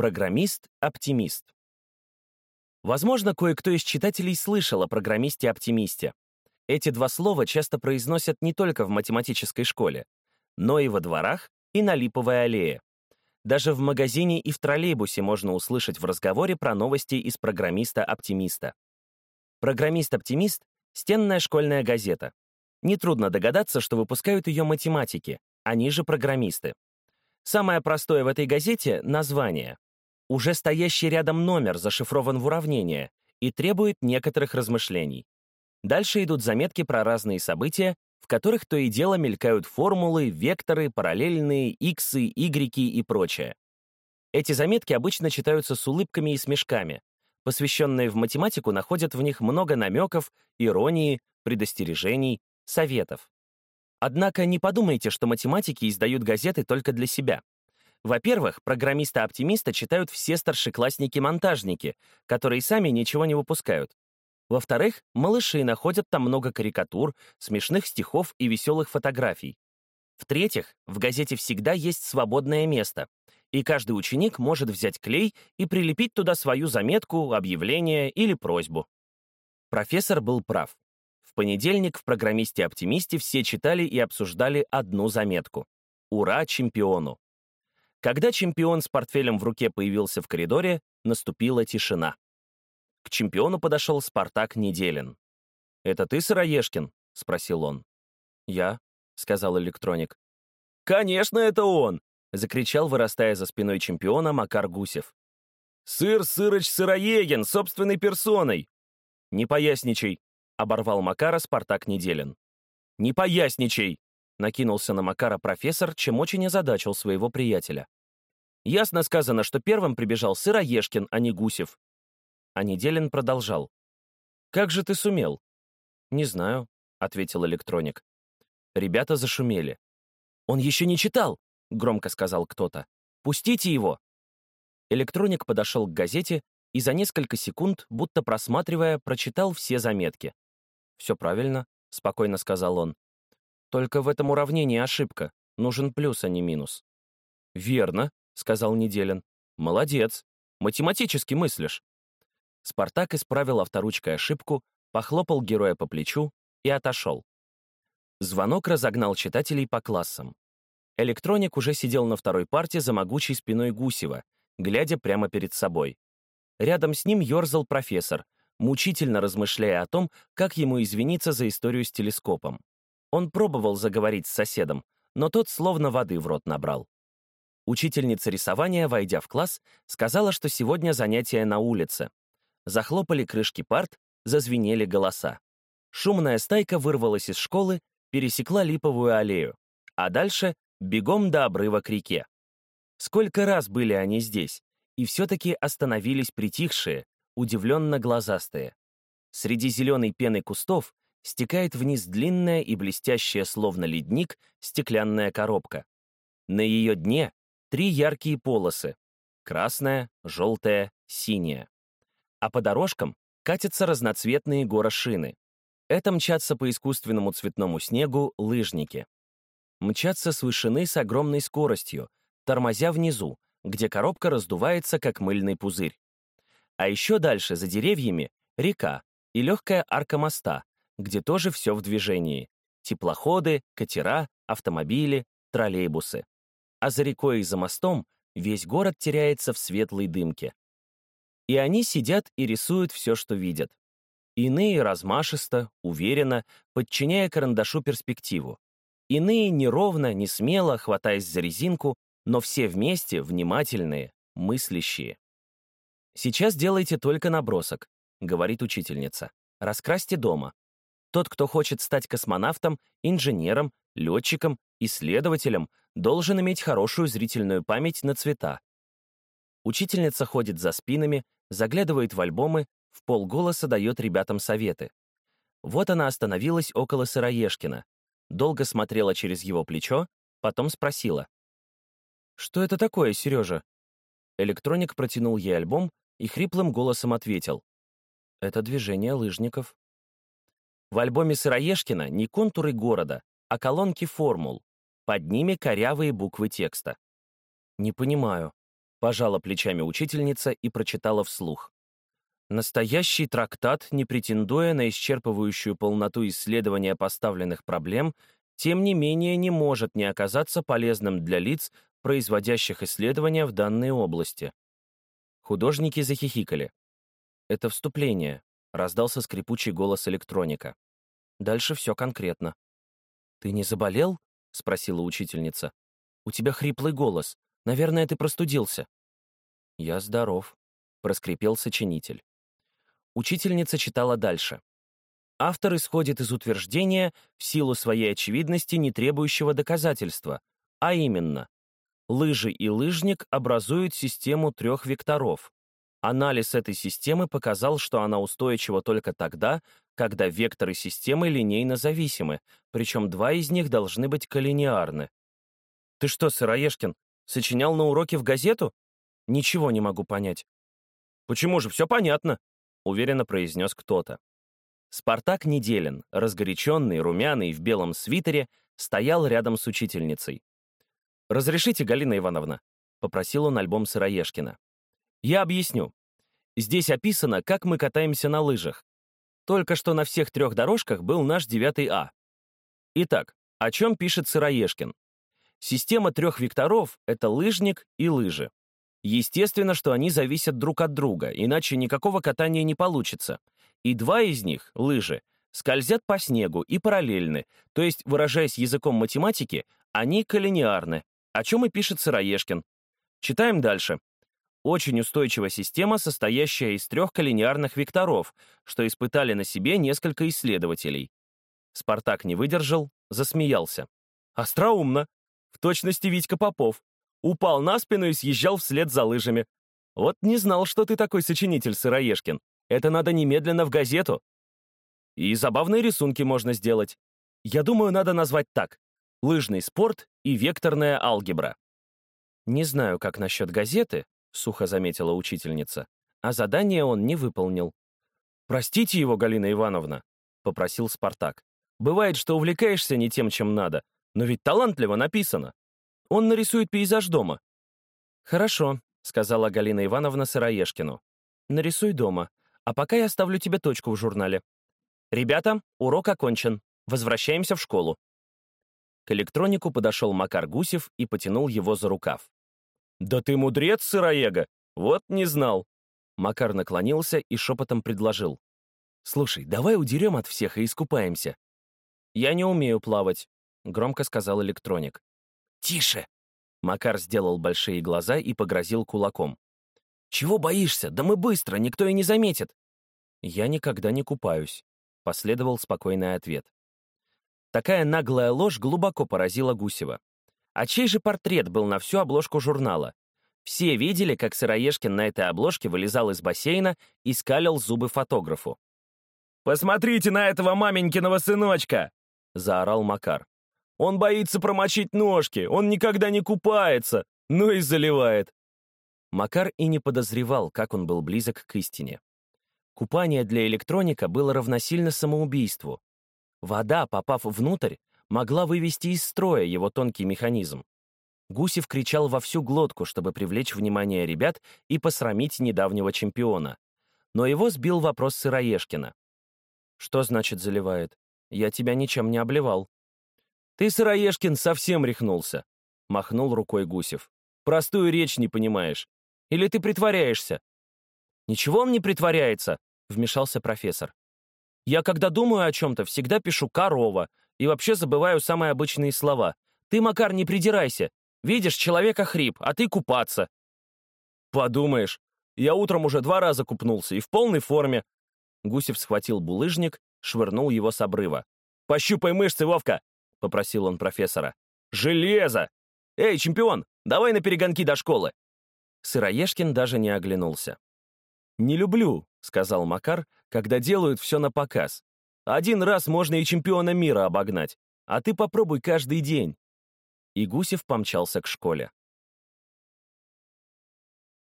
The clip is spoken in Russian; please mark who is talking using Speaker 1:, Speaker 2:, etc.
Speaker 1: Программист-оптимист. Возможно, кое-кто из читателей слышал о программисте-оптимисте. Эти два слова часто произносят не только в математической школе, но и во дворах и на Липовой аллее. Даже в магазине и в троллейбусе можно услышать в разговоре про новости из программиста-оптимиста. Программист-оптимист — стенная школьная газета. Нетрудно догадаться, что выпускают ее математики, они же программисты. Самое простое в этой газете — название. Уже стоящий рядом номер зашифрован в уравнение и требует некоторых размышлений. Дальше идут заметки про разные события, в которых то и дело мелькают формулы, векторы, параллельные, иксы, игреки и прочее. Эти заметки обычно читаются с улыбками и смешками. Посвященные в математику находят в них много намеков, иронии, предостережений, советов. Однако не подумайте, что математики издают газеты только для себя. Во-первых, программиста-оптимиста читают все старшеклассники-монтажники, которые сами ничего не выпускают. Во-вторых, малыши находят там много карикатур, смешных стихов и веселых фотографий. В-третьих, в газете всегда есть свободное место, и каждый ученик может взять клей и прилепить туда свою заметку, объявление или просьбу. Профессор был прав. В понедельник в «Программисте-оптимисте» все читали и обсуждали одну заметку. «Ура чемпиону!». Когда чемпион с портфелем в руке появился в коридоре, наступила тишина. К чемпиону подошел Спартак Неделин. «Это ты, Сыроежкин?» — спросил он. «Я», — сказал электроник. «Конечно, это он!» — закричал, вырастая за спиной чемпиона Макар Гусев. «Сыр Сырыч Сыроегин, собственной персоной!» «Не поясничай», оборвал Макара Спартак Неделин. «Не поясничай!» — накинулся на Макара профессор, чем очень озадачил своего приятеля. «Ясно сказано, что первым прибежал Сыроежкин, а не Гусев». А Неделин продолжал. «Как же ты сумел?» «Не знаю», — ответил электроник. Ребята зашумели. «Он еще не читал!» — громко сказал кто-то. «Пустите его!» Электроник подошел к газете и за несколько секунд, будто просматривая, прочитал все заметки. «Все правильно», — спокойно сказал он. «Только в этом уравнении ошибка. Нужен плюс, а не минус». «Верно», — сказал Неделин. «Молодец. Математически мыслишь». Спартак исправил авторучкой ошибку, похлопал героя по плечу и отошел. Звонок разогнал читателей по классам. Электроник уже сидел на второй парте за могучей спиной Гусева, глядя прямо перед собой. Рядом с ним ерзал профессор, мучительно размышляя о том, как ему извиниться за историю с телескопом. Он пробовал заговорить с соседом, но тот словно воды в рот набрал. Учительница рисования, войдя в класс, сказала, что сегодня занятие на улице. Захлопали крышки парт, зазвенели голоса. Шумная стайка вырвалась из школы, пересекла липовую аллею, а дальше бегом до обрыва к реке. Сколько раз были они здесь, и все-таки остановились притихшие, удивленно глазастые. Среди зеленой пены кустов стекает вниз длинная и блестящая, словно ледник, стеклянная коробка. На ее дне три яркие полосы — красная, желтая, синяя. А по дорожкам катятся разноцветные горошины. Это мчатся по искусственному цветному снегу лыжники. Мчатся с вышины с огромной скоростью, тормозя внизу, где коробка раздувается, как мыльный пузырь. А еще дальше, за деревьями, река и легкая арка моста, где тоже все в движении. Теплоходы, катера, автомобили, троллейбусы. А за рекой и за мостом весь город теряется в светлой дымке. И они сидят и рисуют все, что видят. Иные размашисто, уверенно, подчиняя карандашу перспективу. Иные неровно, не смело, хватаясь за резинку, но все вместе внимательные, мыслящие. «Сейчас делайте только набросок», — говорит учительница. «Раскрасьте дома. Тот, кто хочет стать космонавтом, инженером, летчиком, исследователем, должен иметь хорошую зрительную память на цвета. Учительница ходит за спинами, заглядывает в альбомы, в полголоса дает ребятам советы. Вот она остановилась около Сыроежкина, долго смотрела через его плечо, потом спросила. «Что это такое, Сережа?» Электроник протянул ей альбом, и хриплым голосом ответил. «Это движение лыжников». В альбоме Сыроежкина не контуры города, а колонки формул. Под ними корявые буквы текста. «Не понимаю». Пожала плечами учительница и прочитала вслух. Настоящий трактат, не претендуя на исчерпывающую полноту исследования поставленных проблем, тем не менее не может не оказаться полезным для лиц, производящих исследования в данной области. Художники захихикали. «Это вступление», — раздался скрипучий голос электроника. Дальше все конкретно. «Ты не заболел?» — спросила учительница. «У тебя хриплый голос. Наверное, ты простудился». «Я здоров», — проскрипел сочинитель. Учительница читала дальше. Автор исходит из утверждения в силу своей очевидности, не требующего доказательства, а именно, лыжи и лыжник образуют систему трех векторов. Анализ этой системы показал, что она устойчива только тогда, когда векторы системы линейно зависимы, причем два из них должны быть коллинеарны. «Ты что, Сыроежкин, сочинял на уроке в газету?» «Ничего не могу понять». «Почему же, все понятно», — уверенно произнес кто-то. Спартак Неделин, разгоряченный, румяный, в белом свитере, стоял рядом с учительницей. «Разрешите, Галина Ивановна?» — попросил он альбом Сыроежкина. «Я объясню. Здесь описано, как мы катаемся на лыжах. Только что на всех трех дорожках был наш 9 А. Итак, о чем пишет Сыроежкин? Система трех векторов — это лыжник и лыжи. Естественно, что они зависят друг от друга, иначе никакого катания не получится. И два из них, лыжи, скользят по снегу и параллельны, то есть, выражаясь языком математики, они коллинеарны, о чем и пишет Сыроежкин. Читаем дальше. Очень устойчивая система, состоящая из трех коллинеарных векторов, что испытали на себе несколько исследователей. Спартак не выдержал, засмеялся. Остроумно. В точности Витька Попов. Упал на спину и съезжал вслед за лыжами. Вот не знал, что ты такой сочинитель, Сыроежкин. Это надо немедленно в газету. И забавные рисунки можно сделать. Я думаю, надо назвать так. Лыжный спорт и векторная алгебра. Не знаю, как насчет газеты, — сухо заметила учительница. А задание он не выполнил. «Простите его, Галина Ивановна», — попросил Спартак. «Бывает, что увлекаешься не тем, чем надо, но ведь талантливо написано. Он нарисует пейзаж дома». «Хорошо», — сказала Галина Ивановна Сыроежкину. «Нарисуй дома, а пока я ставлю тебе точку в журнале. Ребята, урок окончен. Возвращаемся в школу». К электронику подошел Макар Гусев и потянул его за рукав. «Да ты мудрец, сыроега! Вот не знал!» Макар наклонился и шепотом предложил. «Слушай, давай удерем от всех и искупаемся». «Я не умею плавать», — громко сказал электроник. «Тише!» Макар сделал большие глаза и погрозил кулаком. «Чего боишься? Да мы быстро, никто и не заметит!» «Я никогда не купаюсь», — последовал спокойный ответ. Такая наглая ложь глубоко поразила Гусева. А чей же портрет был на всю обложку журнала? Все видели, как Сыроежкин на этой обложке вылезал из бассейна и скалил зубы фотографу. «Посмотрите на этого маменькиного сыночка!» — заорал Макар. «Он боится промочить ножки, он никогда не купается, ну и заливает!» Макар и не подозревал, как он был близок к истине. Купание для электроника было равносильно самоубийству. Вода, попав внутрь, могла вывести из строя его тонкий механизм. Гусев кричал во всю глотку, чтобы привлечь внимание ребят и посрамить недавнего чемпиона. Но его сбил вопрос Сыроежкина. «Что значит заливает? Я тебя ничем не обливал». «Ты, Сыроежкин, совсем рехнулся», — махнул рукой Гусев. «Простую речь не понимаешь. Или ты притворяешься?» «Ничего он не притворяется», — вмешался профессор. «Я, когда думаю о чем-то, всегда пишу «корова», и вообще забываю самые обычные слова. Ты, Макар, не придирайся. Видишь, человека хрип, а ты купаться. Подумаешь, я утром уже два раза купнулся и в полной форме. Гусев схватил булыжник, швырнул его с обрыва. «Пощупай мышцы, Вовка!» — попросил он профессора. «Железо! Эй, чемпион, давай на перегонки до школы!» Сыроежкин даже не оглянулся. «Не люблю», — сказал Макар, — «когда делают все на показ. Один раз можно и чемпиона мира обогнать, а ты попробуй каждый день». И Гусев помчался к школе.